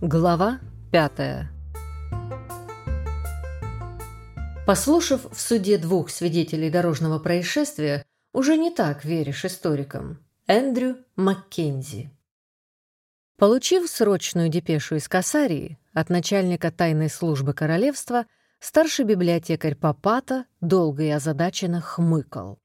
Глава пятая Послушав в суде двух свидетелей дорожного происшествия, уже не так веришь историкам. Эндрю Маккензи. Получив срочную депешу из Касарии от начальника тайной службы королевства, старший библиотекарь Папата долго и озадаченно хмыкал.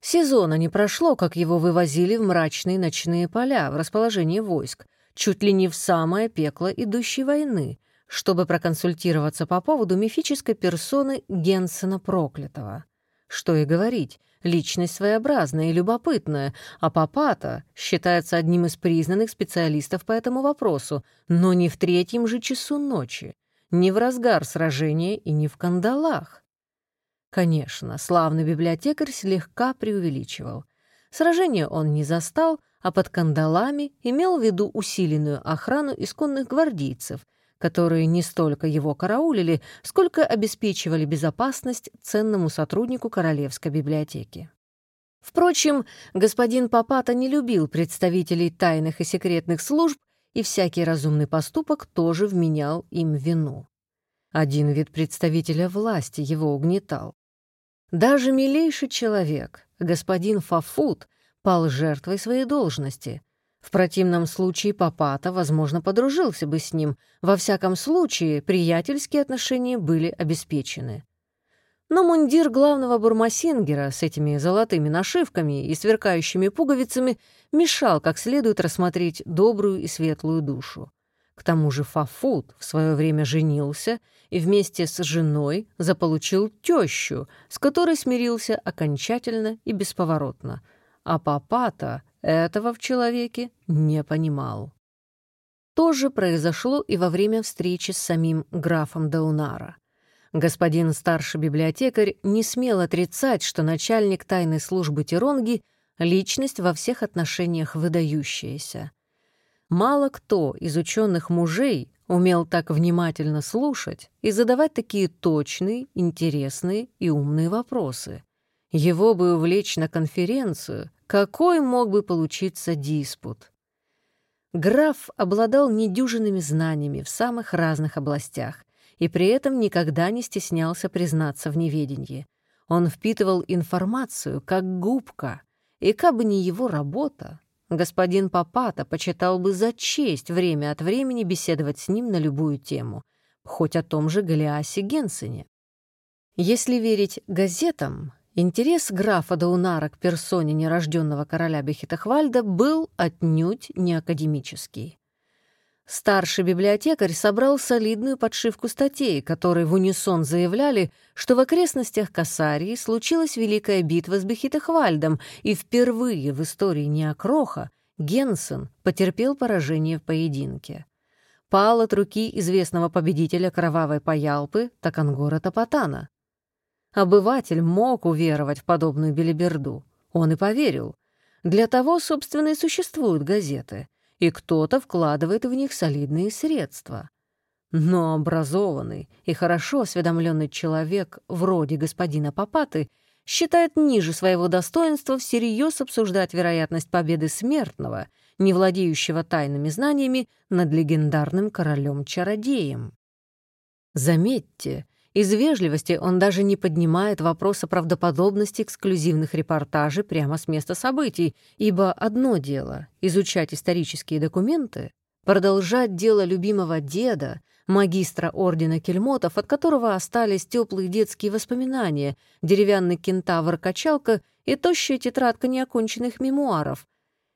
Сезона не прошло, как его вывозили в мрачные ночные поля в расположении войск, чуть ли не в самое пекло идущей войны, чтобы проконсультироваться по поводу мифической персоны Генсена Проклятого. Что и говорить, личность своеобразная и любопытная, а Папата считается одним из признанных специалистов по этому вопросу, но не в третьем же часу ночи, не в разгар сражения и не в кандалах. Конечно, славный библиотекарь слегка преувеличивал. Сражение он не застал, а под кандалами имел в виду усиленную охрану исконных гвардейцев, которые не столько его караулили, сколько обеспечивали безопасность ценному сотруднику Королевской библиотеки. Впрочем, господин Папата не любил представителей тайных и секретных служб, и всякий разумный поступок тоже вменял им вину. Один вид представителя власти его угнетал. Даже милейший человек, господин Фафут, пал жертвой своей должности. В противном случае Папата, возможно, подружился бы с ним. Во всяком случае, приятельские отношения были обеспечены. Но мундир главного бурмасингера с этими золотыми нашивками и сверкающими пуговицами мешал как следует рассмотреть добрую и светлую душу. К тому же Фафут в свое время женился и вместе с женой заполучил тещу, с которой смирился окончательно и бесповоротно. А папа-то этого в человеке не понимал. То же произошло и во время встречи с самим графом Даунара. Господин старший библиотекарь не смел отрицать, что начальник тайной службы Тиронги — личность во всех отношениях выдающаяся. Мало кто из ученых мужей умел так внимательно слушать и задавать такие точные, интересные и умные вопросы. Его бы увлечь на конференцию, какой мог бы получиться диспут. Граф обладал недюжинными знаниями в самых разных областях и при этом никогда не стеснялся признаться в неведении. Он впитывал информацию, как губка, и как бы не его работа, Господин Папата почитал бы за честь время от времени беседовать с ним на любую тему, хоть о том же Голиасе Генсене. Если верить газетам, интерес графа Даунара к персоне нерожденного короля Бехитахвальда был отнюдь не академический. Старший библиотекарь собрал солидную подшивку статей, которые в унисон заявляли, что в окрестностях Касарии случилась великая битва с Бехитехвальдом, и впервые в истории Неокроха Генсен потерпел поражение в поединке. Пал от руки известного победителя кровавой паялпы Такангора Тапатана. Обыватель мог уверовать в подобную белиберду. Он и поверил. Для того, собственно, и существуют газеты — и кто-то вкладывает в них солидные средства. Но образованный и хорошо осведомленный человек, вроде господина Папаты, считает ниже своего достоинства всерьез обсуждать вероятность победы смертного, не владеющего тайными знаниями, над легендарным королем-чародеем. Заметьте, из вежливости он даже не поднимает вопрос о правдоподобности эксклюзивных репортажей прямо с места событий, ибо одно дело — изучать исторические документы, продолжать дело любимого деда, магистра ордена кельмотов, от которого остались теплые детские воспоминания, деревянный кентавр-качалка и тощая тетрадка неоконченных мемуаров,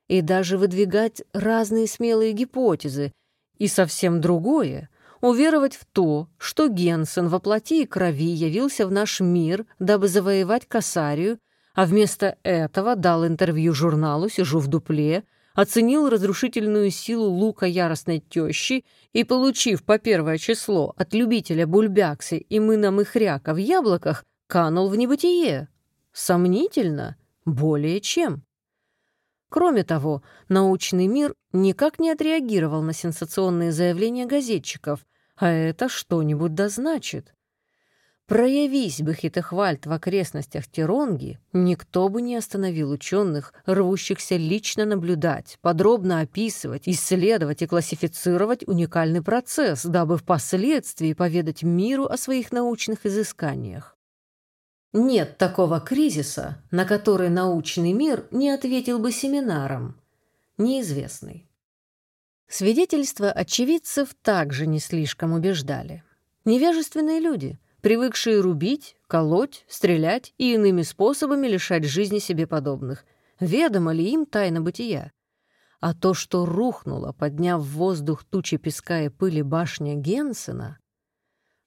и даже выдвигать разные смелые гипотезы, и совсем другое — уверовать в то, что Генсен во плоти и крови явился в наш мир, дабы завоевать Касарию, а вместо этого дал интервью журналу «Сижу в дупле», оценил разрушительную силу лука яростной тещи и, получив по первое число от любителя бульбяксы и мына мыхряка в яблоках, канул в небытие. Сомнительно? Более чем. Кроме того, научный мир никак не отреагировал на сенсационные заявления газетчиков, а это что-нибудь да значит. Проявись бы Хитехвальд в окрестностях Тиронги, никто бы не остановил ученых, рвущихся лично наблюдать, подробно описывать, исследовать и классифицировать уникальный процесс, дабы впоследствии поведать миру о своих научных изысканиях. Нет такого кризиса, на который научный мир не ответил бы семинаром. Неизвестный. Свидетельства очевидцев также не слишком убеждали. Невежественные люди — привыкшие рубить, колоть, стрелять и иными способами лишать жизни себе подобных. Ведомо ли им тайна бытия? А то, что рухнуло, подняв в воздух тучи песка и пыли башня Генсена,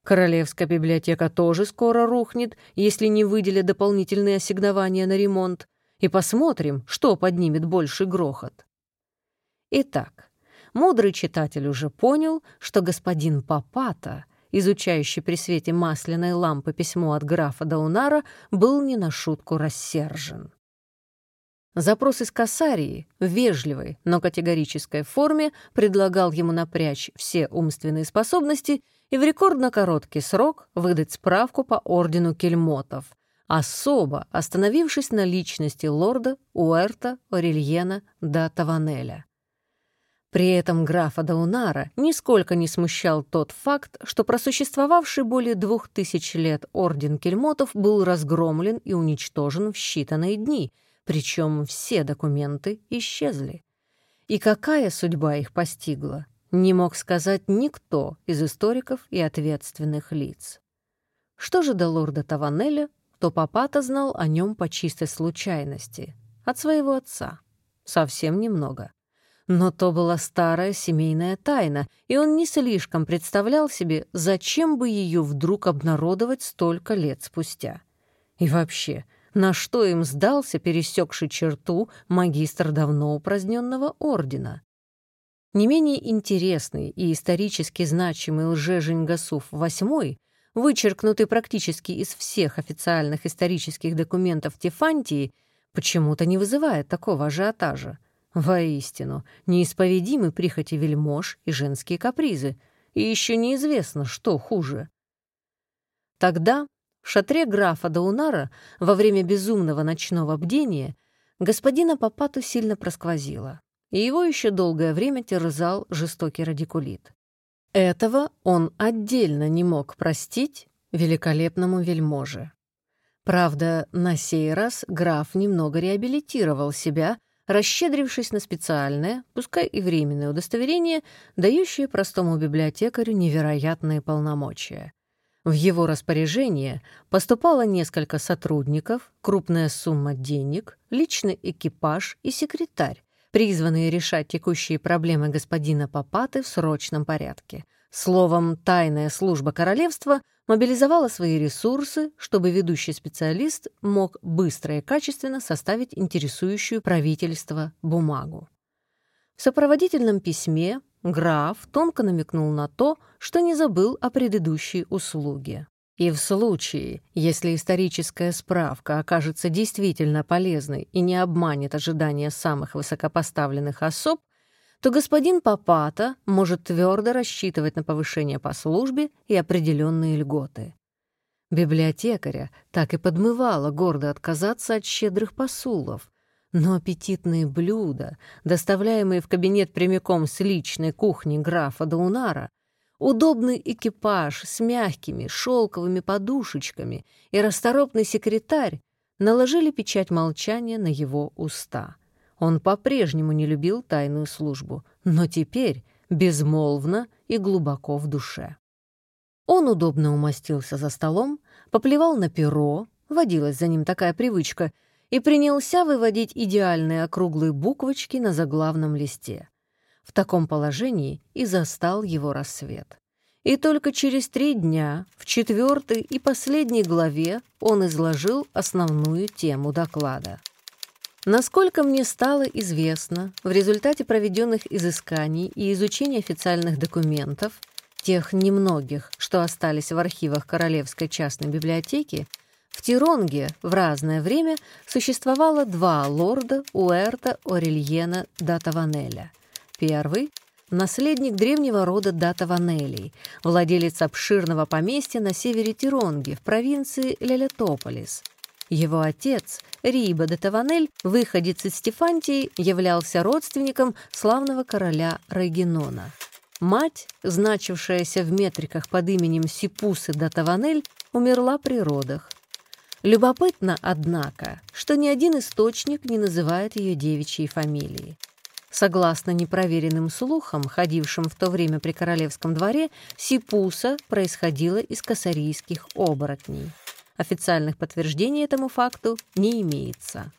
Королевская библиотека тоже скоро рухнет, если не выделят дополнительные ассигнования на ремонт, и посмотрим, что поднимет больший грохот. Итак, мудрый читатель уже понял, что господин Папата — изучающий при свете масляной лампы письмо от графа Даунара, был не на шутку рассержен. Запрос из Касарии в вежливой, но категорической форме предлагал ему напрячь все умственные способности и в рекордно короткий срок выдать справку по ордену кельмотов, особо остановившись на личности лорда Уэрта Орельена да Таванеля. При этом графа Даунара нисколько не смущал тот факт, что просуществовавший более двух тысяч лет орден кельмотов был разгромлен и уничтожен в считанные дни, причем все документы исчезли. И какая судьба их постигла, не мог сказать никто из историков и ответственных лиц. Что же до лорда Таванеля, то папата знал о нем по чистой случайности, от своего отца. Совсем немного. Но то была старая семейная тайна, и он не слишком представлял себе, зачем бы ее вдруг обнародовать столько лет спустя. И вообще, на что им сдался пересекший черту магистр давно упраздненного ордена? Не менее интересный и исторически значимый лже-Женьгасуф VIII, вычеркнутый практически из всех официальных исторических документов Тефантии, почему-то не вызывает такого ажиотажа. Воистину, неисповедимы прихоти вельмож и женские капризы, и еще неизвестно, что хуже. Тогда, в шатре графа Даунара, во время безумного ночного бдения, господина Папату сильно просквозило, и его еще долгое время терзал жестокий радикулит. Этого он отдельно не мог простить великолепному вельможе. Правда, на сей раз граф немного реабилитировал себя — расщедрившись на специальное, пускай и временное удостоверение, дающее простому библиотекарю невероятные полномочия. В его распоряжение поступало несколько сотрудников, крупная сумма денег, личный экипаж и секретарь, призванные решать текущие проблемы господина Папаты в срочном порядке. Словом, тайная служба королевства мобилизовала свои ресурсы, чтобы ведущий специалист мог быстро и качественно составить интересующую правительство бумагу. В сопроводительном письме граф тонко намекнул на то, что не забыл о предыдущей услуге. И в случае, если историческая справка окажется действительно полезной и не обманет ожидания самых высокопоставленных особ, то господин Папата может твердо рассчитывать на повышение по службе и определенные льготы. Библиотекаря так и подмывало гордо отказаться от щедрых посулов, но аппетитные блюда, доставляемые в кабинет прямиком с личной кухни графа Даунара, удобный экипаж с мягкими шелковыми подушечками и расторопный секретарь наложили печать молчания на его уста. Он по-прежнему не любил тайную службу, но теперь безмолвно и глубоко в душе. Он удобно умостился за столом, поплевал на перо, водилась за ним такая привычка, и принялся выводить идеальные округлые буквочки на заглавном листе. В таком положении и застал его рассвет. И только через три дня, в четвертой и последней главе, он изложил основную тему доклада. Насколько мне стало известно, в результате проведенных изысканий и изучения официальных документов, тех немногих, что остались в архивах Королевской частной библиотеки, в Тиронге в разное время существовало два лорда Уэрта Орельена да Первый наследник древнего рода Дата Ванелий, владелец обширного поместья на севере Тиронги в провинции Лелетополис. Его отец, Риба де выходец из Стефантии, являлся родственником славного короля Регинона. Мать, значившаяся в метриках под именем Сипусы де Таванель, умерла при родах. Любопытно, однако, что ни один источник не называет ее девичьей фамилии. Согласно непроверенным слухам, ходившим в то время при королевском дворе, Сипуса происходила из косарийских оборотней. Официальных подтверждений этому факту не имеется.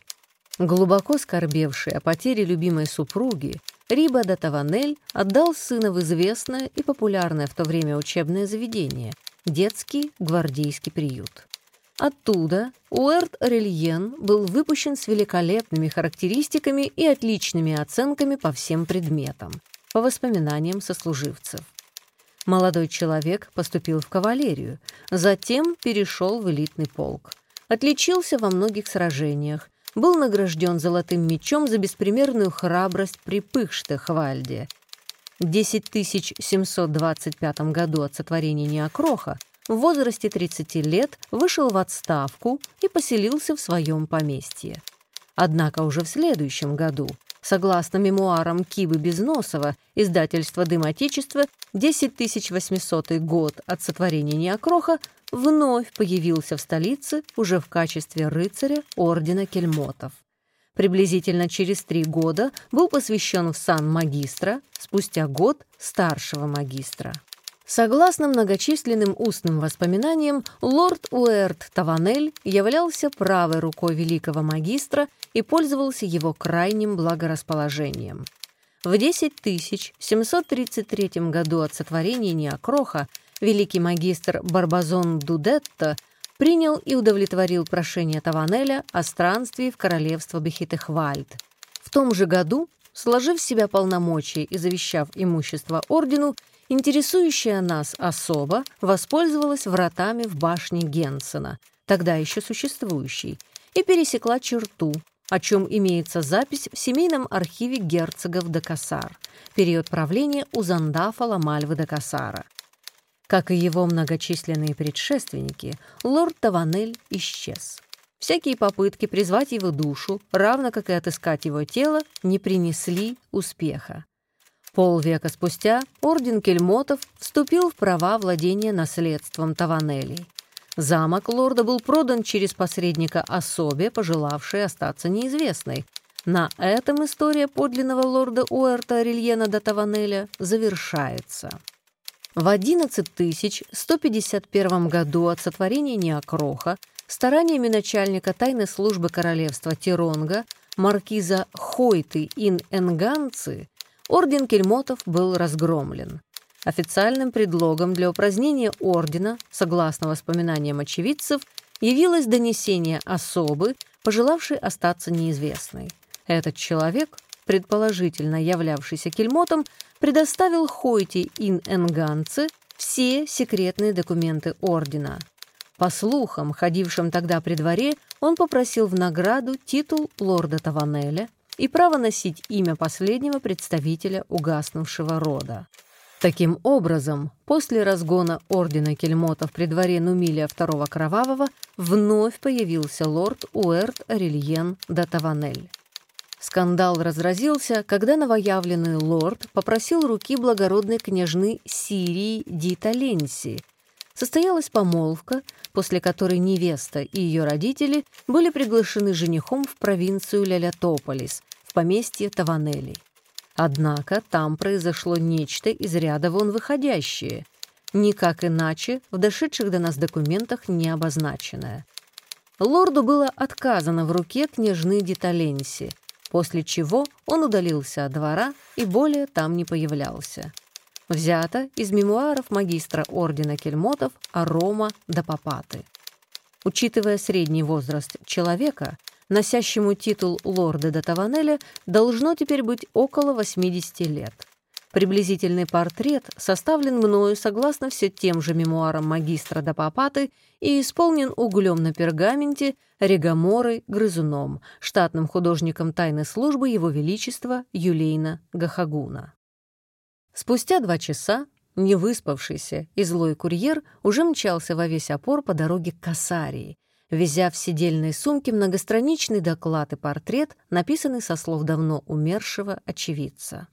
Глубоко скорбевший о потере любимой супруги, Риба де Таванель отдал сына в известное и популярное в то время учебное заведение – детский гвардейский приют. Оттуда Уэрт Рельен был выпущен с великолепными характеристиками и отличными оценками по всем предметам, по воспоминаниям сослуживцев. Молодой человек поступил в кавалерию, затем перешел в элитный полк. Отличился во многих сражениях, был награжден золотым мечом за беспримерную храбрость при Пыхштехвальде. В 10725 году от сотворения Неокроха в возрасте 30 лет вышел в отставку и поселился в своем поместье. Однако уже в следующем году Согласно мемуарам Кибы Безносова, издательства «Дым Отечества», 10800 год от сотворения Неокроха вновь появился в столице уже в качестве рыцаря Ордена Кельмотов. Приблизительно через три года был посвящен в сан магистра, спустя год — старшего магистра. Согласно многочисленным устным воспоминаниям, лорд Уэрт Таванель являлся правой рукой великого магистра и пользовался его крайним благорасположением. В 10733 году от сотворения Неокроха великий магистр Барбазон Дудетто принял и удовлетворил прошение Таванеля о странстве в королевство Бехитехвальд. В том же году, сложив в себя полномочия и завещав имущество ордену, Интересующая нас особа воспользовалась вратами в башне Генсена, тогда еще существующей, и пересекла черту, о чем имеется запись в семейном архиве герцогов де Кассар, период правления Узандафа Ламальвы де Кассара. Как и его многочисленные предшественники, лорд Таванель исчез. Всякие попытки призвать его душу, равно как и отыскать его тело, не принесли успеха. Полвека спустя орден кельмотов вступил в права владения наследством Таванелей. Замок лорда был продан через посредника особе, пожелавшей остаться неизвестной. На этом история подлинного лорда Уэрта Рильена до Таванеля завершается. В 11151 году от сотворения Неокроха стараниями начальника тайной службы королевства Тиронга маркиза Хойты ин Энганцы орден кельмотов был разгромлен. Официальным предлогом для упразднения ордена, согласно воспоминаниям очевидцев, явилось донесение особы, пожелавшей остаться неизвестной. Этот человек, предположительно являвшийся кельмотом, предоставил Хойти ин Энганце все секретные документы ордена. По слухам, ходившим тогда при дворе, он попросил в награду титул лорда Таванеля – и право носить имя последнего представителя угаснувшего рода. Таким образом, после разгона ордена кельмотов при дворе Нумилия II Кровавого вновь появился лорд Уэрт Арельен де Таванель. Скандал разразился, когда новоявленный лорд попросил руки благородной княжны Сирии Дита Ленси. Состоялась помолвка, после которой невеста и ее родители были приглашены женихом в провинцию Лялятополис, в поместье Таванелли. Однако там произошло нечто из ряда вон выходящее, никак иначе в дошедших до нас документах не обозначенное. Лорду было отказано в руке княжны Диталенси, после чего он удалился от двора и более там не появлялся. Взято из мемуаров магистра ордена кельмотов Арома до Папаты. Учитывая средний возраст человека, носящему титул лорда де Таванеля, должно теперь быть около 80 лет. Приблизительный портрет составлен мною согласно все тем же мемуарам магистра до Папаты и исполнен углем на пергаменте Регаморой Грызуном, штатным художником тайной службы Его Величества Юлейна Гахагуна. Спустя два часа невыспавшийся и злой курьер уже мчался во весь опор по дороге к Касарии, везя в сидельной сумке многостраничный доклад и портрет, написанный со слов давно умершего очевидца.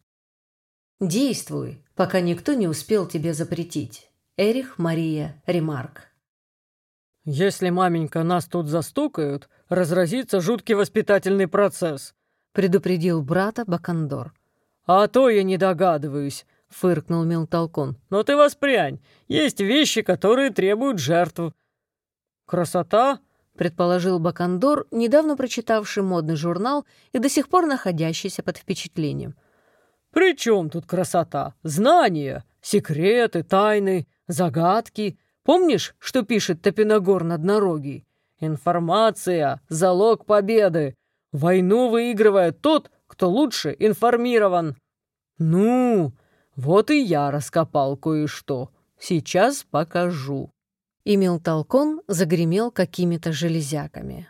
«Действуй, пока никто не успел тебе запретить. Эрих Мария Ремарк». «Если, маменька, нас тут застукают, разразится жуткий воспитательный процесс», — предупредил брата Бакандор. «А то я не догадываюсь», — фыркнул Мелтолкон. «Но ты воспрянь. Есть вещи, которые требуют жертв». «Красота?» — предположил Бакандор, недавно прочитавший модный журнал и до сих пор находящийся под впечатлением. «При чем тут красота? Знания, секреты, тайны, загадки. Помнишь, что пишет Топиногор над Однорогий? Информация — залог победы. Войну выигрывает тот, кто лучше информирован. Ну, вот и я раскопал кое-что. Сейчас покажу. И Мелтолкон загремел какими-то железяками.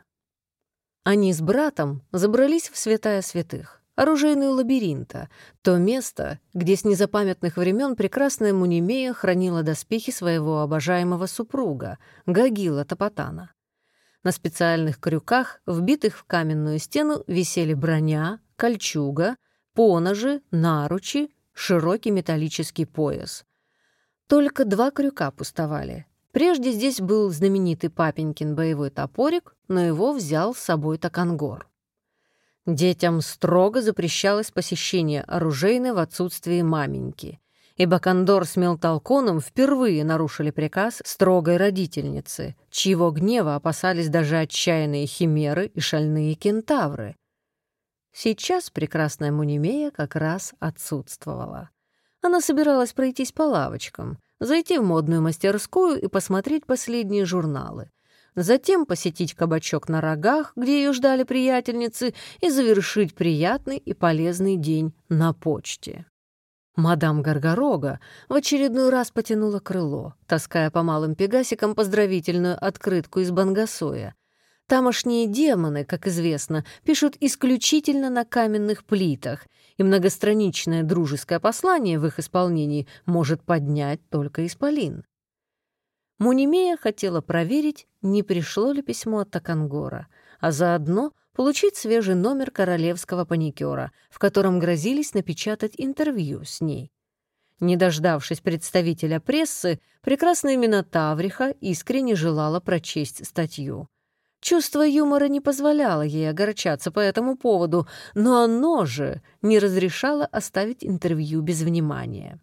Они с братом забрались в святая святых оружейную лабиринта, то место, где с незапамятных времен прекрасная Мунимея хранила доспехи своего обожаемого супруга, Гагила Топотана. На специальных крюках, вбитых в каменную стену, висели броня, кольчуга, поножи, наручи, широкий металлический пояс. Только два крюка пустовали. Прежде здесь был знаменитый папенькин боевой топорик, но его взял с собой Такангор. Детям строго запрещалось посещение оружейной в отсутствии маменьки, и Бакандор с Мелтолконом впервые нарушили приказ строгой родительницы, чьего гнева опасались даже отчаянные химеры и шальные кентавры. Сейчас прекрасная Мунимея как раз отсутствовала. Она собиралась пройтись по лавочкам, зайти в модную мастерскую и посмотреть последние журналы, затем посетить кабачок на рогах, где ее ждали приятельницы, и завершить приятный и полезный день на почте. Мадам Гаргорога в очередной раз потянула крыло, таская по малым пегасикам поздравительную открытку из Бангасоя. Тамошние демоны, как известно, пишут исключительно на каменных плитах, и многостраничное дружеское послание в их исполнении может поднять только исполин. Мунимея хотела проверить, не пришло ли письмо от Такангора, а заодно получить свежий номер королевского паникера, в котором грозились напечатать интервью с ней. Не дождавшись представителя прессы, прекрасная Минотавриха искренне желала прочесть статью. Чувство юмора не позволяло ей огорчаться по этому поводу, но оно же не разрешало оставить интервью без внимания.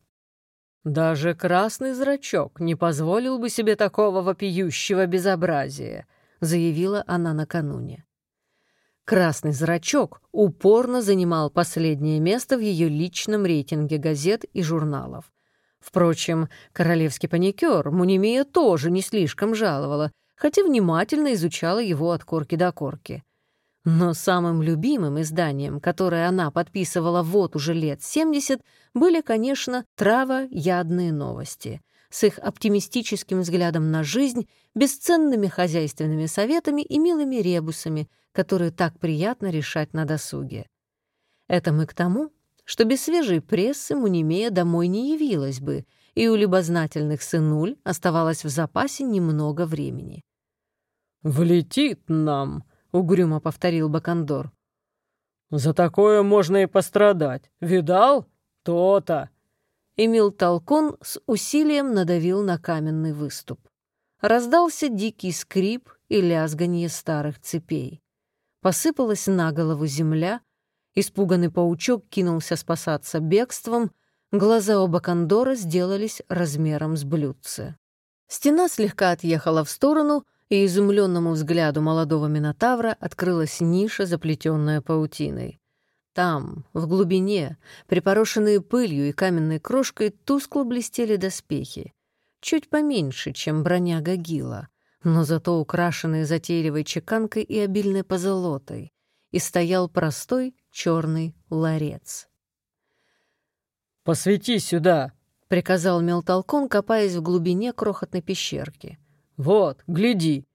Даже красный зрачок не позволил бы себе такого вопиющего безобразия, заявила она накануне. Красный зрачок упорно занимал последнее место в ее личном рейтинге газет и журналов. Впрочем, королевский паникер Мунимия тоже не слишком жаловала, хотя внимательно изучала его от корки до корки. Но самым любимым изданием, которое она подписывала вот уже лет 70, были, конечно, травоядные новости с их оптимистическим взглядом на жизнь, бесценными хозяйственными советами и милыми ребусами, которые так приятно решать на досуге. Это мы к тому, что без свежей прессы Мунимея домой не явилась бы, и у любознательных сынуль оставалось в запасе немного времени. «Влетит нам!» угрюмо повторил Бакандор. «За такое можно и пострадать. Видал? То-то!» Эмил Толкун с усилием надавил на каменный выступ. Раздался дикий скрип и лязганье старых цепей. Посыпалась на голову земля, испуганный паучок кинулся спасаться бегством, глаза у Бакандора сделались размером с блюдце. Стена слегка отъехала в сторону — и изумленному взгляду молодого Минотавра открылась ниша, заплетенная паутиной. Там, в глубине, припорошенные пылью и каменной крошкой, тускло блестели доспехи. Чуть поменьше, чем броня Гагила, но зато украшенные затейливой чеканкой и обильной позолотой. И стоял простой черный ларец. «Посвети сюда!» — приказал Мелтолкон, копаясь в глубине крохотной пещерки. Вот, гляди!»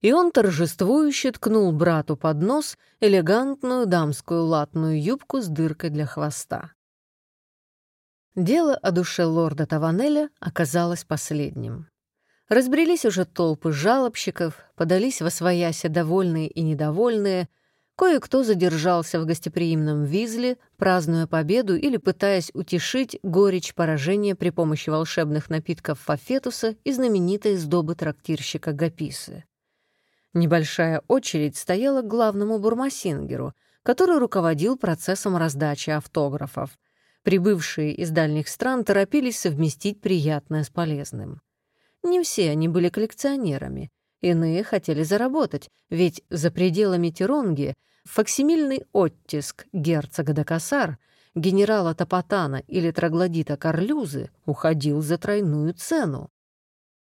И он торжествующе ткнул брату под нос элегантную дамскую латную юбку с дыркой для хвоста. Дело о душе лорда Таванеля оказалось последним. Разбрелись уже толпы жалобщиков, подались во свояся довольные и недовольные, кое-кто задержался в гостеприимном Визле, празднуя победу или пытаясь утешить горечь поражения при помощи волшебных напитков Фафетуса и знаменитой сдобы трактирщика Гаписы. Небольшая очередь стояла к главному бурмасингеру, который руководил процессом раздачи автографов. Прибывшие из дальних стран торопились совместить приятное с полезным. Не все они были коллекционерами. Иные хотели заработать, ведь за пределами Тиронги факсимильный оттиск герцога Дакасар, генерала Топотана или троглодита Карлюзы уходил за тройную цену.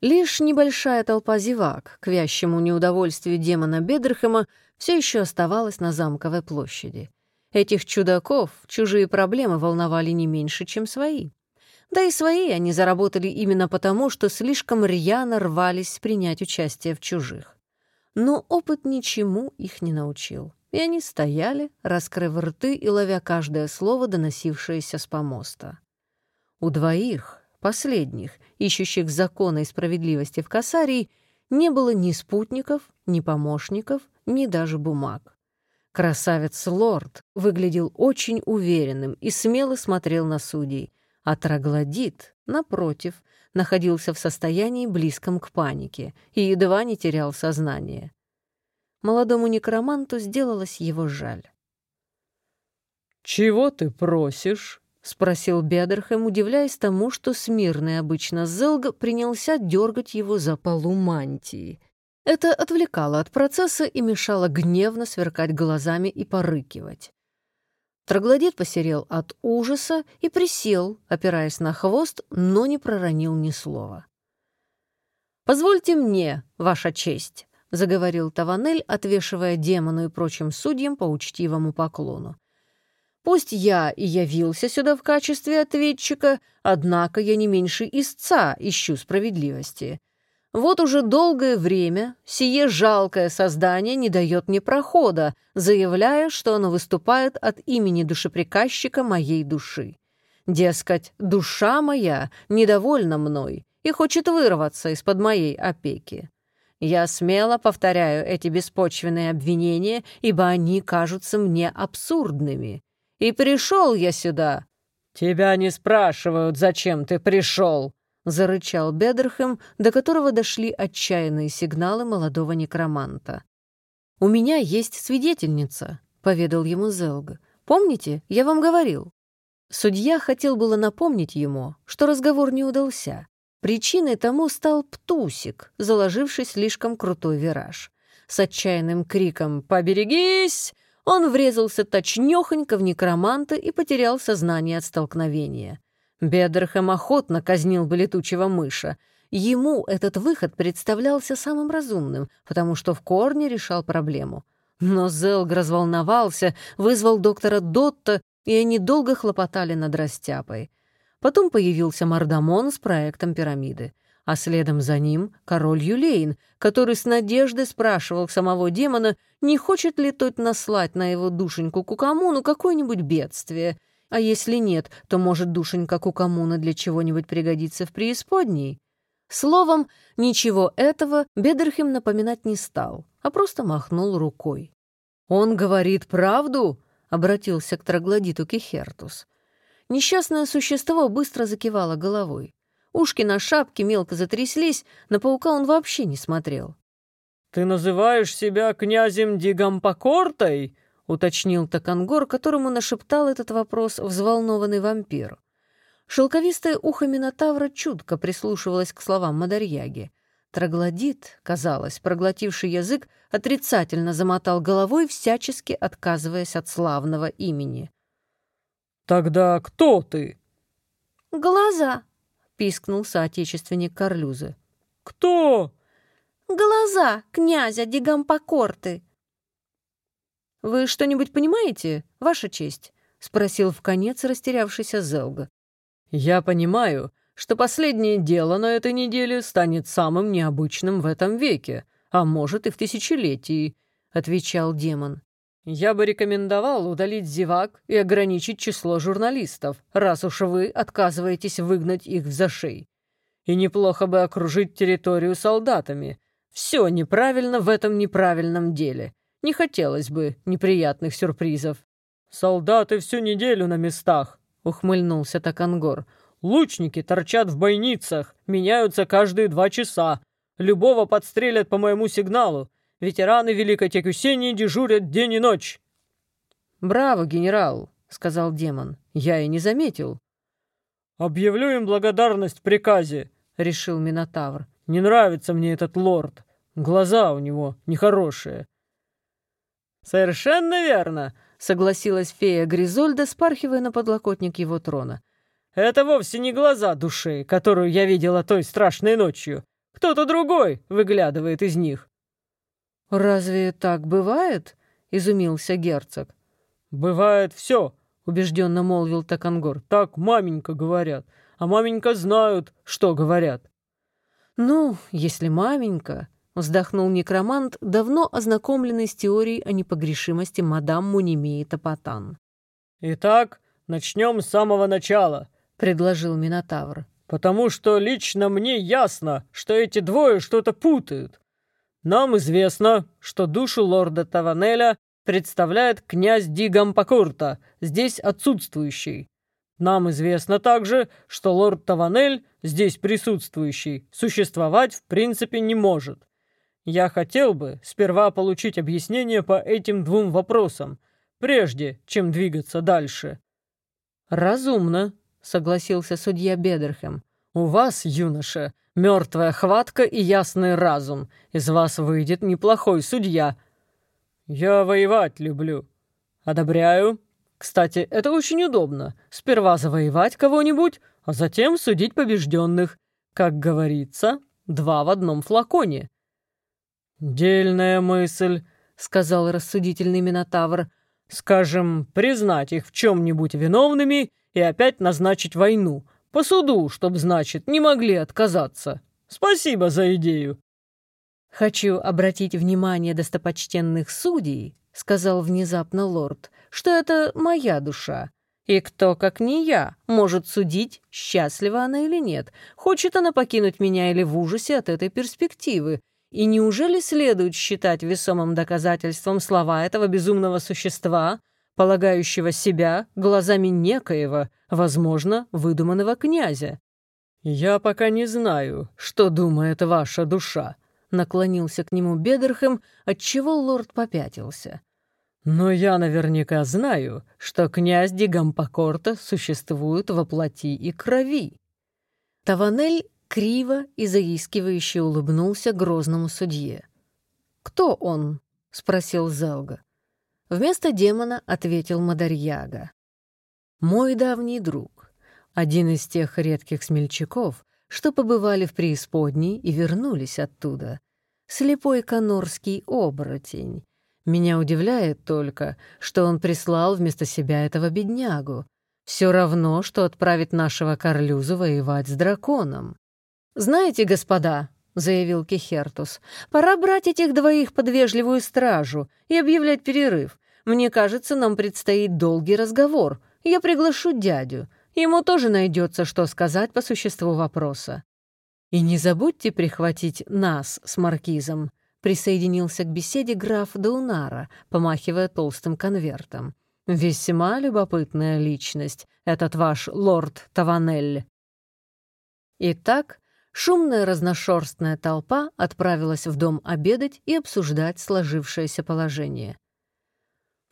Лишь небольшая толпа зевак, к вящему неудовольствию демона Бедрхема, все еще оставалась на замковой площади. Этих чудаков чужие проблемы волновали не меньше, чем свои. Да и свои они заработали именно потому, что слишком рьяно рвались принять участие в чужих. Но опыт ничему их не научил, и они стояли, раскрыв рты и ловя каждое слово, доносившееся с помоста. У двоих, последних, ищущих закона и справедливости в Касарии, не было ни спутников, ни помощников, ни даже бумаг. Красавец-лорд выглядел очень уверенным и смело смотрел на судей — а троглодит, напротив, находился в состоянии близком к панике и едва не терял сознание. Молодому некроманту сделалось его жаль. «Чего ты просишь?» — спросил Бедерхэм, удивляясь тому, что смирный обычно Зелга принялся дергать его за полу мантии. Это отвлекало от процесса и мешало гневно сверкать глазами и порыкивать. Троглодит посерел от ужаса и присел, опираясь на хвост, но не проронил ни слова. «Позвольте мне, ваша честь», — заговорил Таванель, отвешивая демону и прочим судьям по учтивому поклону. «Пусть я и явился сюда в качестве ответчика, однако я не меньше истца ищу справедливости. Вот уже долгое время сие жалкое создание не дает мне прохода, заявляя, что оно выступает от имени душеприказчика моей души. Дескать, душа моя недовольна мной и хочет вырваться из-под моей опеки. Я смело повторяю эти беспочвенные обвинения, ибо они кажутся мне абсурдными. И пришел я сюда. «Тебя не спрашивают, зачем ты пришел», — зарычал Бедерхэм, до которого дошли отчаянные сигналы молодого некроманта. «У меня есть свидетельница», — поведал ему Зелга. «Помните, я вам говорил?» Судья хотел было напомнить ему, что разговор не удался. Причиной тому стал Птусик, заложивший слишком крутой вираж. С отчаянным криком «Поберегись!» он врезался точнёхонько в некроманта и потерял сознание от столкновения. Бедерхэм охотно казнил бы летучего мыша. Ему этот выход представлялся самым разумным, потому что в корне решал проблему. Но Зелг разволновался, вызвал доктора Дотта, и они долго хлопотали над растяпой. Потом появился Мардамон с проектом пирамиды, а следом за ним король Юлейн, который с надеждой спрашивал самого демона, не хочет ли тот наслать на его душеньку Кукамуну какое-нибудь бедствие — а если нет, то, может, душенька Кукамуна для чего-нибудь пригодится в преисподней? Словом, ничего этого Бедерхем напоминать не стал, а просто махнул рукой. «Он говорит правду?» — обратился к троглодиту Кехертус. Несчастное существо быстро закивало головой. Ушки на шапке мелко затряслись, на паука он вообще не смотрел. «Ты называешь себя князем Дигампокортой?» — уточнил Такангор, которому нашептал этот вопрос взволнованный вампир. Шелковистое ухо Минотавра чутко прислушивалось к словам Мадарьяги. Троглодит, казалось, проглотивший язык, отрицательно замотал головой, всячески отказываясь от славного имени. «Тогда кто ты?» «Глаза», — пискнул соотечественник Карлюзы. «Кто?» «Глаза князя Дигампокорты», «Вы что-нибудь понимаете, Ваша честь?» — спросил в конец растерявшийся Зелга. «Я понимаю, что последнее дело на этой неделе станет самым необычным в этом веке, а может и в тысячелетии», — отвечал демон. Я бы рекомендовал удалить зевак и ограничить число журналистов, раз уж вы отказываетесь выгнать их в зашей. И неплохо бы окружить территорию солдатами. Все неправильно в этом неправильном деле. Не хотелось бы неприятных сюрпризов. «Солдаты всю неделю на местах», — ухмыльнулся Такангор. «Лучники торчат в бойницах, меняются каждые два часа. Любого подстрелят по моему сигналу. Ветераны Великой Текюсении дежурят день и ночь». «Браво, генерал», — сказал демон. «Я и не заметил». «Объявлю им благодарность в приказе», — решил Минотавр. «Не нравится мне этот лорд. Глаза у него нехорошие». «Совершенно верно», согласилась фея Гризольда, спархивая на подлокотник его трона. «Это вовсе не глаза души, которую я видела той страшной ночью. Кто-то другой выглядывает из них». «Разве так бывает?» — изумился герцог. «Бывает все», — убежденно молвил Такангор. «Так маменька говорят, а маменька знают, что говорят». «Ну, если маменька...» Вздохнул некромант, давно ознакомленный с теорией о непогрешимости мадам Мунимии Топотан. «Итак, начнем с самого начала», — предложил Минотавр. «Потому что лично мне ясно, что эти двое что-то путают. Нам известно, что душу лорда Таванеля представляет князь Дигампакурта, здесь отсутствующий. Нам известно также, что лорд Таванель, здесь присутствующий, существовать в принципе не может. Я хотел бы сперва получить объяснение по этим двум вопросам, прежде чем двигаться дальше». «Разумно», — согласился судья Бедерхем. «У вас, юноша, мертвая хватка и ясный разум. Из вас выйдет неплохой судья». «Я воевать люблю». «Одобряю. Кстати, это очень удобно. Сперва завоевать кого-нибудь, а затем судить побежденных. Как говорится, два в одном флаконе». «Дельная мысль», — сказал рассудительный Минотавр. «Скажем, признать их в чем-нибудь виновными и опять назначить войну. По суду, чтоб, значит, не могли отказаться. Спасибо за идею». «Хочу обратить внимание достопочтенных судей», — сказал внезапно лорд, «что это моя душа. И кто, как не я, может судить, счастлива она или нет, хочет она покинуть меня или в ужасе от этой перспективы, и неужели следует считать весомым доказательством слова этого безумного существа, полагающего себя глазами некоего, возможно, выдуманного князя? «Я пока не знаю, что думает ваша душа», — наклонился к нему Бедерхэм, отчего лорд попятился. «Но я наверняка знаю, что князь Дигампокорта существует во плоти и крови». Таванель криво и заискивающе улыбнулся грозному судье. «Кто он?» — спросил Зелга. Вместо демона ответил Мадарьяга. «Мой давний друг, один из тех редких смельчаков, что побывали в преисподней и вернулись оттуда. Слепой конорский оборотень. Меня удивляет только, что он прислал вместо себя этого беднягу. Все равно, что отправить нашего Карлюза воевать с драконом. «Знаете, господа», — заявил Кехертус, — «пора брать этих двоих под вежливую стражу и объявлять перерыв. Мне кажется, нам предстоит долгий разговор. Я приглашу дядю. Ему тоже найдется, что сказать по существу вопроса. И не забудьте прихватить нас с маркизом», — присоединился к беседе граф Даунара, помахивая толстым конвертом. «Весьма любопытная личность, этот ваш лорд Таванель». Итак, Шумная разношерстная толпа отправилась в дом обедать и обсуждать сложившееся положение.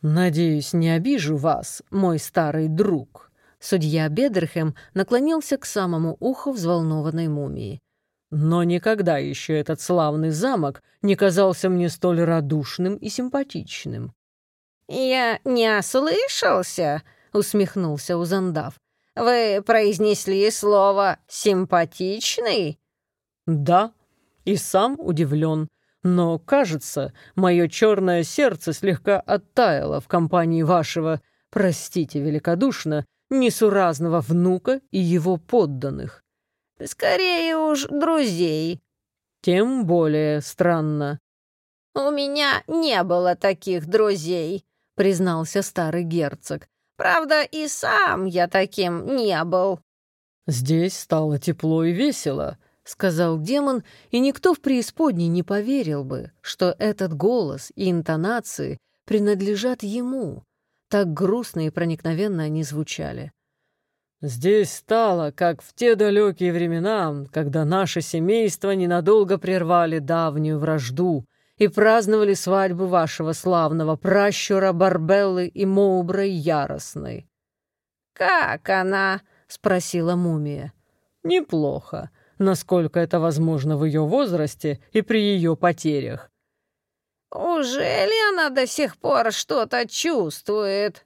«Надеюсь, не обижу вас, мой старый друг», Судья Бедерхем наклонился к самому уху взволнованной мумии. «Но никогда еще этот славный замок не казался мне столь радушным и симпатичным». «Я не ослышался», — усмехнулся Узандав. Вы произнесли слово «симпатичный»?» «Да, и сам удивлен. Но, кажется, мое черное сердце слегка оттаяло в компании вашего, простите великодушно, несуразного внука и его подданных». «Скорее уж друзей». «Тем более странно». «У меня не было таких друзей», — признался старый герцог. «Правда, и сам я таким не был». «Здесь стало тепло и весело», — сказал демон, и никто в преисподней не поверил бы, что этот голос и интонации принадлежат ему. Так грустно и проникновенно они звучали. «Здесь стало, как в те далекие времена, когда наше семейство ненадолго прервали давнюю вражду и праздновали свадьбу вашего славного пращура Барбеллы и Моубры Яростной». «Как она?» — спросила мумия. «Неплохо насколько это возможно в ее возрасте и при ее потерях. «Ужели она до сих пор что-то чувствует?»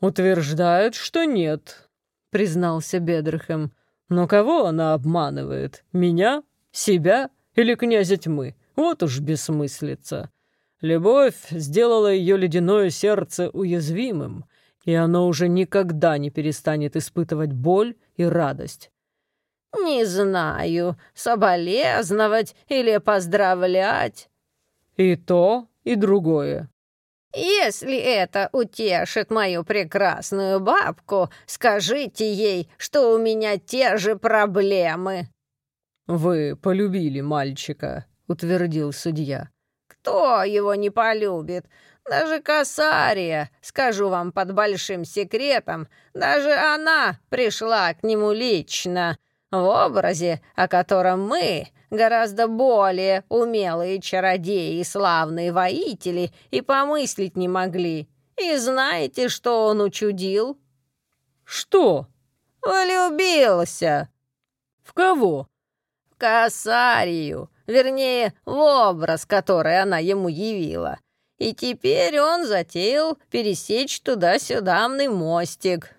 «Утверждают, что нет», — признался Бедрхэм. «Но кого она обманывает? Меня? Себя? Или князя тьмы? Вот уж бессмыслица. Любовь сделала ее ледяное сердце уязвимым, и оно уже никогда не перестанет испытывать боль и радость. «Не знаю, соболезновать или поздравлять». «И то, и другое». «Если это утешит мою прекрасную бабку, скажите ей, что у меня те же проблемы». «Вы полюбили мальчика», — утвердил судья. «Кто его не полюбит? Даже Касария, скажу вам под большим секретом, даже она пришла к нему лично в образе, о котором мы, гораздо более умелые чародеи и славные воители, и помыслить не могли. И знаете, что он учудил?» «Что?» «Влюбился». «В кого?» «В Касарию, вернее, в образ, который она ему явила. И теперь он затеял пересечь туда-сюдамный мостик,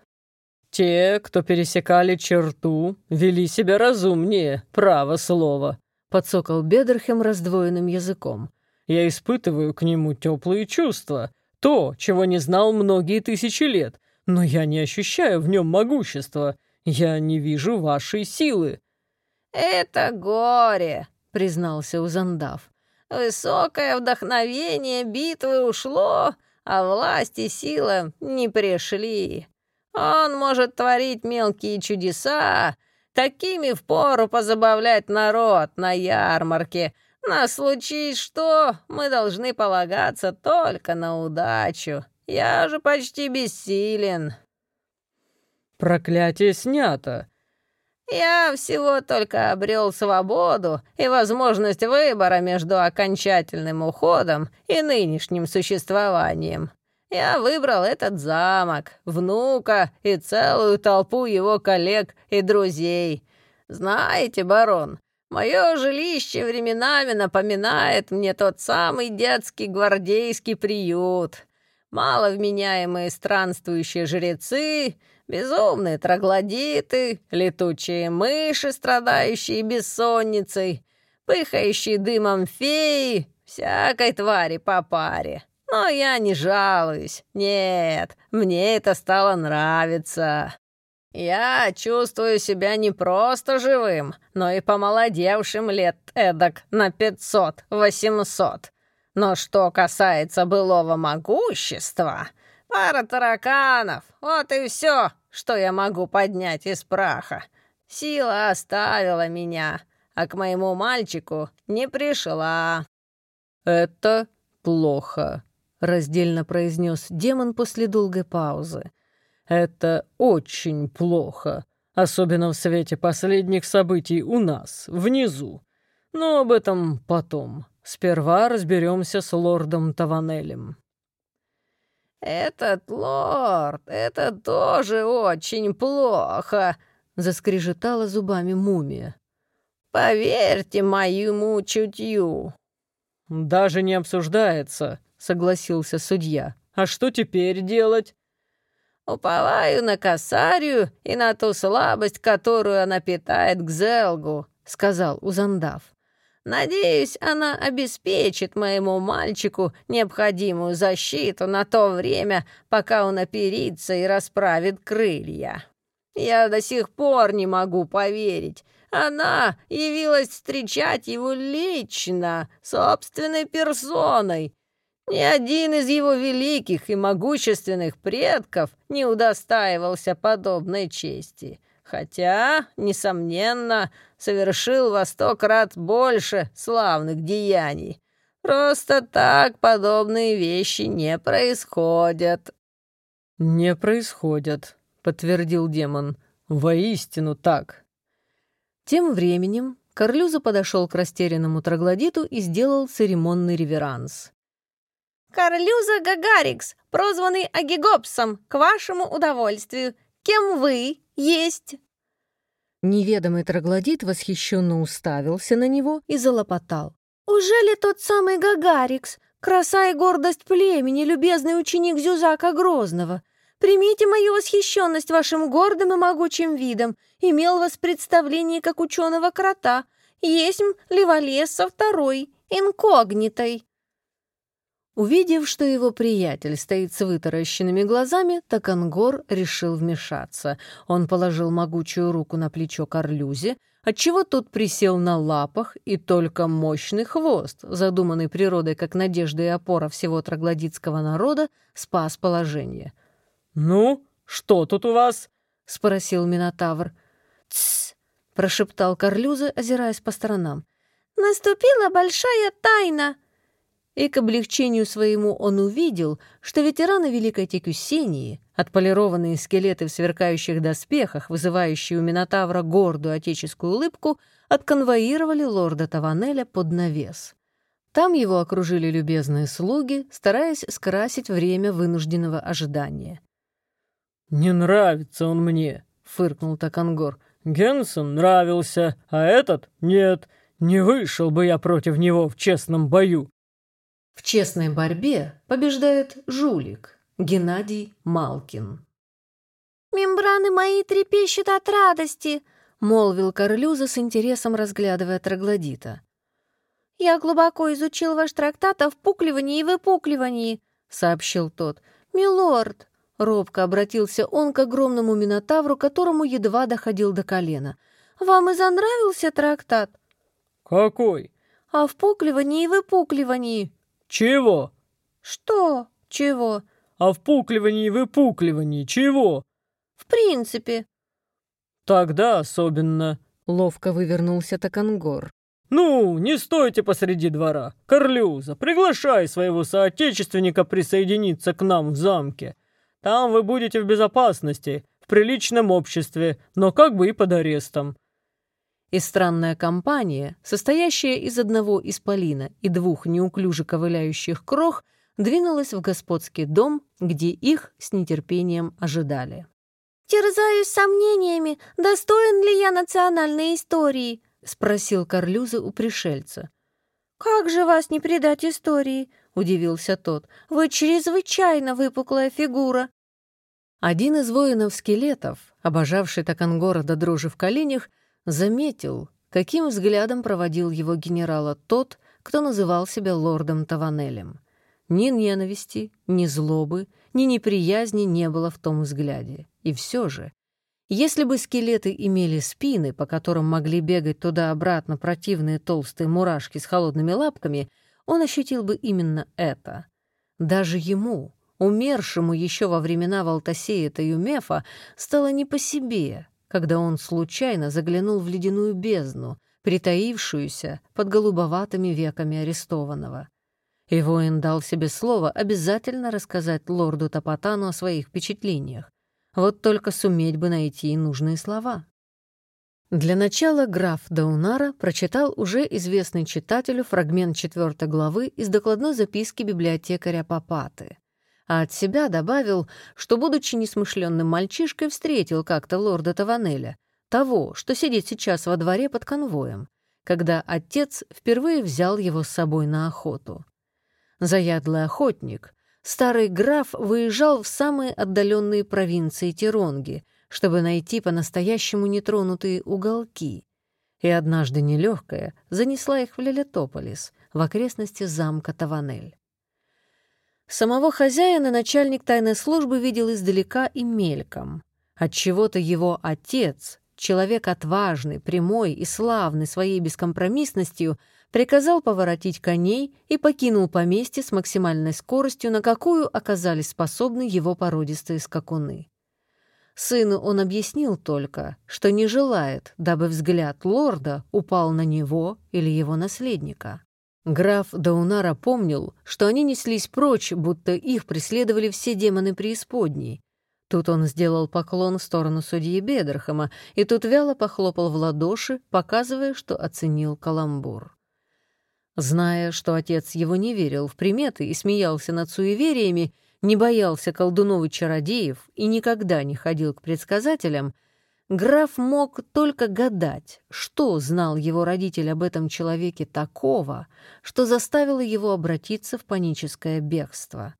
«Те, кто пересекали черту, вели себя разумнее, право слово», — подсокал Бедерхем раздвоенным языком. «Я испытываю к нему теплые чувства, то, чего не знал многие тысячи лет, но я не ощущаю в нем могущества, я не вижу вашей силы». «Это горе», — признался Узандав. «Высокое вдохновение битвы ушло, а власть и сила не пришли. Он может творить мелкие чудеса, такими впору позабавлять народ на ярмарке. На случай что, мы должны полагаться только на удачу. Я же почти бессилен». «Проклятие снято!» «Я всего только обрел свободу и возможность выбора между окончательным уходом и нынешним существованием. Я выбрал этот замок, внука и целую толпу его коллег и друзей. Знаете, барон, мое жилище временами напоминает мне тот самый детский гвардейский приют. Маловменяемые странствующие жрецы, безумные троглодиты, летучие мыши, страдающие бессонницей, пыхающие дымом феи, всякой твари по паре. Но я не жалуюсь. Нет, мне это стало нравиться. Я чувствую себя не просто живым, но и помолодевшим лет эдак на пятьсот-восемьсот. Но что касается былого могущества, пара тараканов — вот и все, что я могу поднять из праха. Сила оставила меня, а к моему мальчику не пришла. «Это плохо», — раздельно произнес демон после долгой паузы. «Это очень плохо, особенно в свете последних событий у нас, внизу. Но об этом потом. Сперва разберемся с лордом Таванелем». «Этот лорд, это тоже очень плохо», — заскрежетала зубами мумия. «Поверьте моему чутью». «Даже не обсуждается», согласился судья. «А что теперь делать?» «Уповаю на Касарию и на ту слабость, которую она питает к Зелгу», — сказал Узандав. «Надеюсь, она обеспечит моему мальчику необходимую защиту на то время, пока он оперится и расправит крылья. Я до сих пор не могу поверить. Она явилась встречать его лично, собственной персоной, Ни один из его великих и могущественных предков не удостаивался подобной чести, хотя, несомненно, совершил во сто крат больше славных деяний. Просто так подобные вещи не происходят». «Не происходят», — подтвердил демон. «Воистину так». Тем временем Карлюза подошел к растерянному троглодиту и сделал церемонный реверанс. «Карлюза Гагарикс, прозванный Агигопсом, к вашему удовольствию. Кем вы есть?» Неведомый троглодит восхищенно уставился на него и залопотал. «Уже ли тот самый Гагарикс, краса и гордость племени, любезный ученик Зюзака Грозного? Примите мою восхищенность вашим гордым и могучим видом. Имел вас в представлении как ученого крота. Есмь Леволеса второй, инкогнитой». Увидев, что его приятель стоит с вытаращенными глазами, Такангор решил вмешаться. Он положил могучую руку на плечо Карлюзе, отчего тот присел на лапах, и только мощный хвост, задуманный природой как надежда и опора всего троглодитского народа, спас положение. «Ну, что тут у вас?» — спросил Минотавр. «Тссс!» — прошептал Карлюза, озираясь по сторонам. «Наступила большая тайна!» И к облегчению своему он увидел, что ветераны Великой Текюсении, отполированные скелеты в сверкающих доспехах, вызывающие у Минотавра гордую отеческую улыбку, отконвоировали лорда Таванеля под навес. Там его окружили любезные слуги, стараясь скрасить время вынужденного ожидания. «Не нравится он мне», — фыркнул Такангор. «Генсон нравился, а этот — нет. Не вышел бы я против него в честном бою». В честной борьбе побеждает жулик Геннадий Малкин. «Мембраны мои трепещут от радости», — молвил Корлюза с интересом, разглядывая троглодита. «Я глубоко изучил ваш трактат о впукливании и выпукливании», — сообщил тот. «Милорд», — робко обратился он к огромному минотавру, которому едва доходил до колена. «Вам и занравился трактат?» «Какой?» «О впукливании и выпукливании». «Чего?» «Что? Чего?» «О впукливании и выпукливании. Чего?» «В принципе». «Тогда особенно», — ловко вывернулся Такангор. «Ну, не стойте посреди двора. Корлюза, приглашай своего соотечественника присоединиться к нам в замке. Там вы будете в безопасности, в приличном обществе, но как бы и под арестом и странная компания, состоящая из одного исполина и двух неуклюже ковыляющих крох, двинулась в господский дом, где их с нетерпением ожидали. «Терзаюсь сомнениями, достоин ли я национальной истории?» — спросил Карлюза у пришельца. «Как же вас не предать истории?» — удивился тот. «Вы чрезвычайно выпуклая фигура». Один из воинов-скелетов, обожавший Такангора до дрожи в коленях, заметил, каким взглядом проводил его генерала тот, кто называл себя лордом Таванелем. Ни ненависти, ни злобы, ни неприязни не было в том взгляде. И все же, если бы скелеты имели спины, по которым могли бегать туда-обратно противные толстые мурашки с холодными лапками, он ощутил бы именно это. Даже ему, умершему еще во времена Валтасея Таюмефа, стало не по себе когда он случайно заглянул в ледяную бездну, притаившуюся под голубоватыми веками арестованного. И воин дал себе слово обязательно рассказать лорду Топотану о своих впечатлениях. Вот только суметь бы найти нужные слова. Для начала граф Даунара прочитал уже известный читателю фрагмент четвертой главы из докладной записки библиотекаря Папаты — а от себя добавил, что, будучи несмышленным мальчишкой, встретил как-то лорда Таванеля, того, что сидит сейчас во дворе под конвоем, когда отец впервые взял его с собой на охоту. Заядлый охотник, старый граф выезжал в самые отдаленные провинции Тиронги, чтобы найти по-настоящему нетронутые уголки, и однажды нелегкая занесла их в Лелетополис, в окрестности замка Таванель. Самого хозяина начальник тайной службы видел издалека и мельком. Отчего-то его отец, человек отважный, прямой и славный своей бескомпромиссностью, приказал поворотить коней и покинул поместье с максимальной скоростью, на какую оказались способны его породистые скакуны. Сыну он объяснил только, что не желает, дабы взгляд лорда упал на него или его наследника. Граф Даунара помнил, что они неслись прочь, будто их преследовали все демоны преисподней. Тут он сделал поклон в сторону судьи Бедерхэма, и тут вяло похлопал в ладоши, показывая, что оценил каламбур. Зная, что отец его не верил в приметы и смеялся над суевериями, не боялся колдунов и чародеев и никогда не ходил к предсказателям, граф мог только гадать, что знал его родитель об этом человеке такого, что заставило его обратиться в паническое бегство.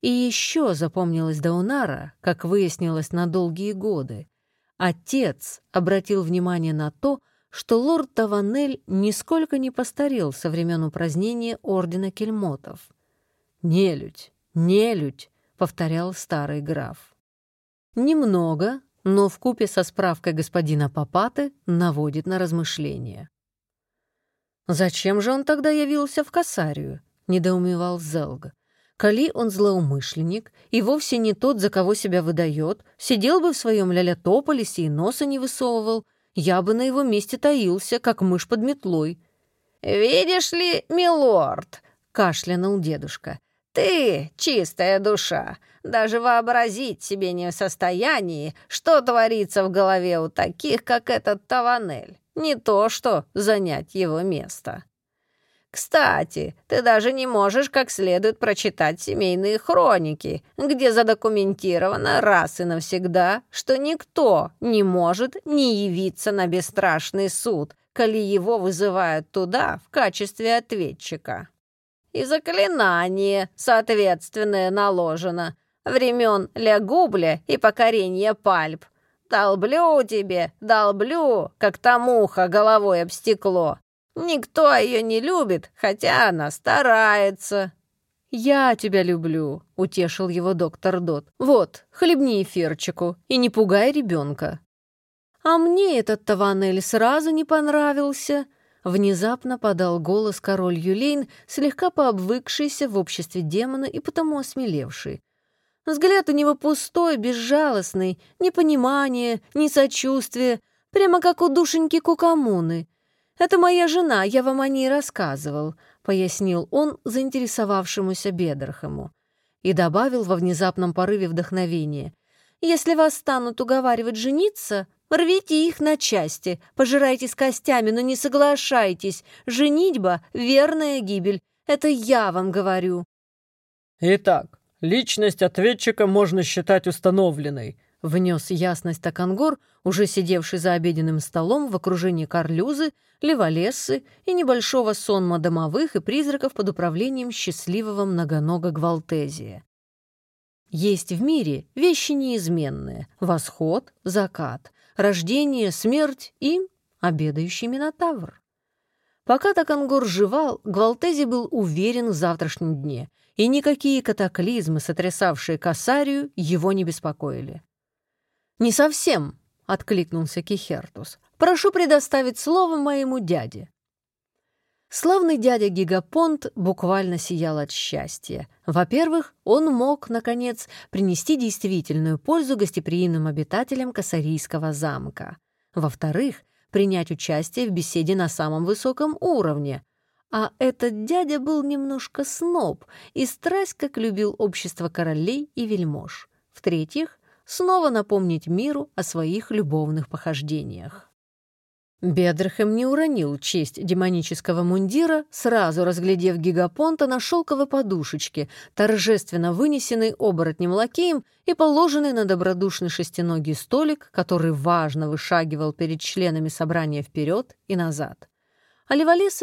И еще запомнилось Даунара, как выяснилось на долгие годы. Отец обратил внимание на то, что лорд Таванель нисколько не постарел со времен упразднения Ордена Кельмотов. «Нелюдь, нелюдь», — повторял старый граф. Немного, но в купе со справкой господина Папаты наводит на размышления. «Зачем же он тогда явился в Касарию?» — недоумевал Зелга. Коли он злоумышленник и вовсе не тот, за кого себя выдает, сидел бы в своем лялятополисе и носа не высовывал, я бы на его месте таился, как мышь под метлой. «Видишь ли, милорд», — кашлянул дедушка, — «ты чистая душа, даже вообразить себе не в состоянии, что творится в голове у таких, как этот Таванель, не то что занять его место». Кстати, ты даже не можешь как следует прочитать семейные хроники, где задокументировано раз и навсегда, что никто не может не явиться на бесстрашный суд, коли его вызывают туда в качестве ответчика. И заклинание, соответственное, наложено времен Лягубля и покорения пальп. Долблю тебе, долблю, как та муха головой об стекло. Никто ее не любит, хотя она старается». «Я тебя люблю», — утешил его доктор Дот. «Вот, хлебни эфирчику и не пугай ребенка». «А мне этот Таванель сразу не понравился», — внезапно подал голос король Юлейн, слегка пообвыкшийся в обществе демона и потому осмелевший. Взгляд у него пустой, безжалостный, ни понимания, ни сочувствия, прямо как у душеньки Кукамуны. «Это моя жена, я вам о ней рассказывал», — пояснил он заинтересовавшемуся Бедерхему. И добавил во внезапном порыве вдохновения. «Если вас станут уговаривать жениться, рвите их на части, пожирайте с костями, но не соглашайтесь. Женитьба — верная гибель. Это я вам говорю». «Итак, личность ответчика можно считать установленной», Внес ясность Такангор, уже сидевший за обеденным столом в окружении Карлюзы, Леволессы и небольшого сонма домовых и призраков под управлением счастливого многонога Гвалтезия. Есть в мире вещи неизменные — восход, закат, рождение, смерть и обедающий Минотавр. Пока Такангор жевал, Гвалтези был уверен в завтрашнем дне, и никакие катаклизмы, сотрясавшие Касарию, его не беспокоили. «Не совсем», — откликнулся Кихертус. «Прошу предоставить слово моему дяде». Славный дядя Гигапонт буквально сиял от счастья. Во-первых, он мог, наконец, принести действительную пользу гостеприимным обитателям Косарийского замка. Во-вторых, принять участие в беседе на самом высоком уровне. А этот дядя был немножко сноб и страсть как любил общество королей и вельмож. В-третьих, снова напомнить миру о своих любовных похождениях. Бедрхем не уронил честь демонического мундира, сразу разглядев гигапонта на шелковой подушечке, торжественно вынесенный оборотнем лакеем и положенный на добродушный шестиногий столик, который важно вышагивал перед членами собрания вперед и назад. А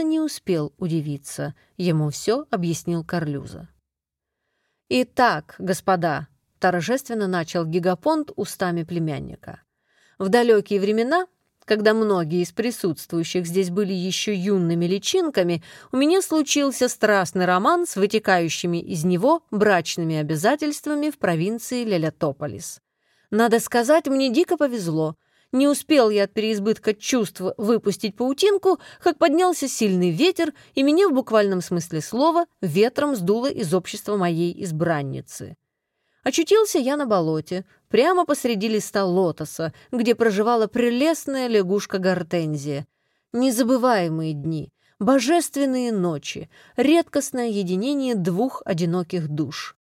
не успел удивиться, ему все объяснил Карлюза. «Итак, господа», торжественно начал Гигапонт устами племянника. В далекие времена, когда многие из присутствующих здесь были еще юными личинками, у меня случился страстный роман с вытекающими из него брачными обязательствами в провинции Лелятополис. Надо сказать, мне дико повезло. Не успел я от переизбытка чувств выпустить паутинку, как поднялся сильный ветер, и меня в буквальном смысле слова ветром сдуло из общества моей избранницы. Очутился я на болоте, прямо посреди листа лотоса, где проживала прелестная лягушка Гортензия. Незабываемые дни, божественные ночи, редкостное единение двух одиноких душ.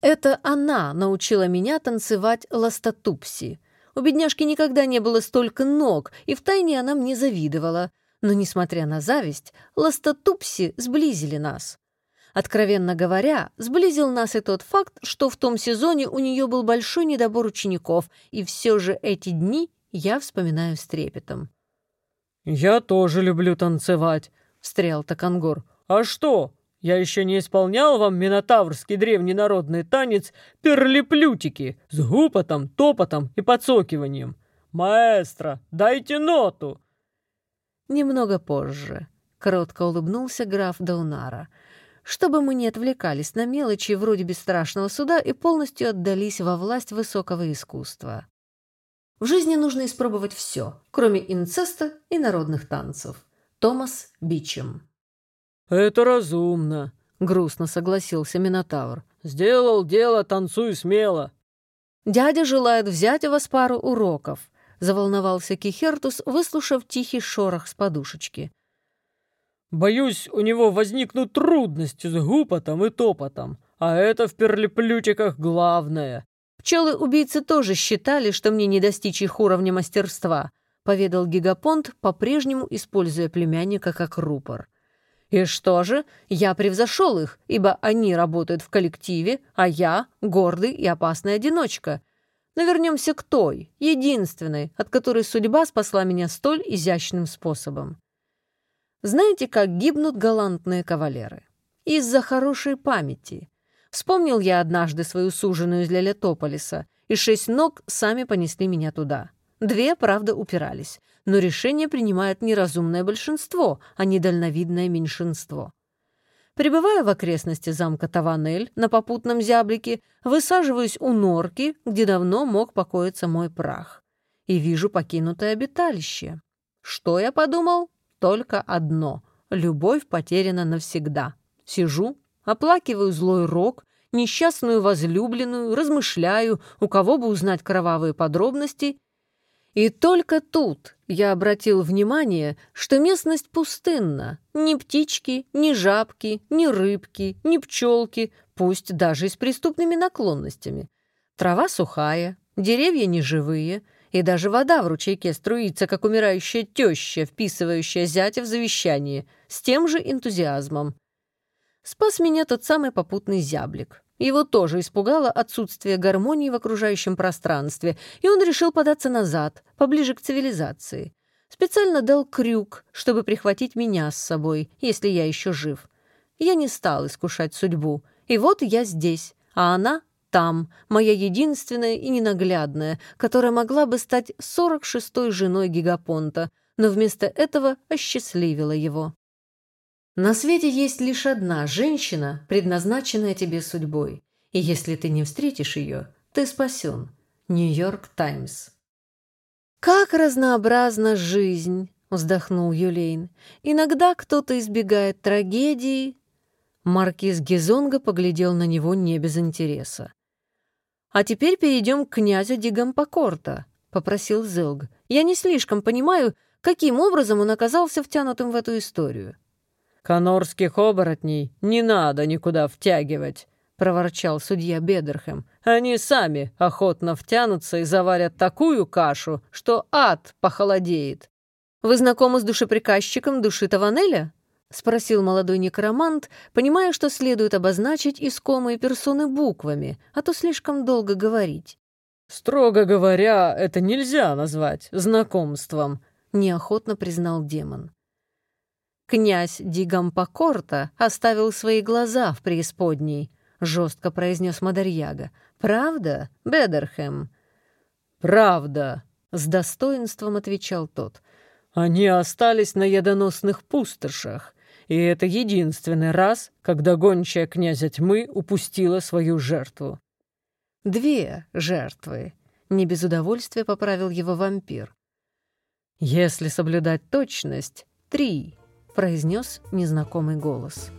Это она научила меня танцевать ластотупси — у бедняжки никогда не было столько ног, и втайне она мне завидовала. Но, несмотря на зависть, ластотупси сблизили нас. Откровенно говоря, сблизил нас и тот факт, что в том сезоне у нее был большой недобор учеников, и все же эти дни я вспоминаю с трепетом. «Я тоже люблю танцевать», — встрял Такангор. «А что, я еще не исполнял вам минотаврский древний народный танец перлиплютики с гупотом, топотом и подсокиванием. Маэстро, дайте ноту!» Немного позже кротко улыбнулся граф Даунара, чтобы мы не отвлекались на мелочи вроде бесстрашного суда и полностью отдались во власть высокого искусства. В жизни нужно испробовать все, кроме инцеста и народных танцев. Томас Бичем «Это разумно», — грустно согласился Минотавр. «Сделал дело, танцуй смело». «Дядя желает взять у вас пару уроков», — заволновался Кихертус, выслушав тихий шорох с подушечки. «Боюсь, у него возникнут трудности с гупотом и топотом, а это в перлеплютиках главное». «Пчелы-убийцы тоже считали, что мне не достичь их уровня мастерства», — поведал Гигапонт, по-прежнему используя племянника как рупор. И что же, я превзошел их, ибо они работают в коллективе, а я — гордый и опасный одиночка. Но вернемся к той, единственной, от которой судьба спасла меня столь изящным способом. Знаете, как гибнут галантные кавалеры? Из-за хорошей памяти. Вспомнил я однажды свою суженую из Лелетополиса, и шесть ног сами понесли меня туда. Две, правда, упирались но решение принимает неразумное большинство, а не дальновидное меньшинство. Прибывая в окрестности замка Таванель на попутном зяблике, высаживаюсь у норки, где давно мог покоиться мой прах, и вижу покинутое обиталище. Что я подумал? Только одно — любовь потеряна навсегда. Сижу, оплакиваю злой рок, несчастную возлюбленную, размышляю, у кого бы узнать кровавые подробности — и только тут я обратил внимание, что местность пустынна. Ни птички, ни жабки, ни рыбки, ни пчелки, пусть даже и с преступными наклонностями. Трава сухая, деревья неживые, и даже вода в ручейке струится, как умирающая теща, вписывающая зятя в завещание, с тем же энтузиазмом. Спас меня тот самый попутный зяблик. Его тоже испугало отсутствие гармонии в окружающем пространстве, и он решил податься назад, поближе к цивилизации. Специально дал крюк, чтобы прихватить меня с собой, если я еще жив. Я не стал искушать судьбу. И вот я здесь, а она там, моя единственная и ненаглядная, которая могла бы стать сорок шестой женой Гигапонта, но вместо этого осчастливила его. На свете есть лишь одна женщина, предназначенная тебе судьбой, и если ты не встретишь ее, ты спасен. Нью-Йорк Таймс. «Как разнообразна жизнь!» — вздохнул Юлейн. «Иногда кто-то избегает трагедии». Маркиз Гизонга поглядел на него не без интереса. «А теперь перейдем к князю Дигампокорта», — попросил Зелг. «Я не слишком понимаю, каким образом он оказался втянутым в эту историю». «Конорских оборотней не надо никуда втягивать», — проворчал судья Бедерхэм. «Они сами охотно втянутся и заварят такую кашу, что ад похолодеет». «Вы знакомы с душеприказчиком души Таванеля?» — спросил молодой некромант, понимая, что следует обозначить искомые персоны буквами, а то слишком долго говорить. «Строго говоря, это нельзя назвать знакомством», — неохотно признал демон. «Князь Дигампокорта оставил свои глаза в преисподней», — жестко произнес Мадарьяга. «Правда, Бедерхэм?» «Правда», — с достоинством отвечал тот. «Они остались на ядоносных пустошах, и это единственный раз, когда гончая князя тьмы упустила свою жертву». «Две жертвы», — не без удовольствия поправил его вампир. Если соблюдать точность — три, произнес незнакомый голос.